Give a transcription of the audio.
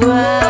Wow.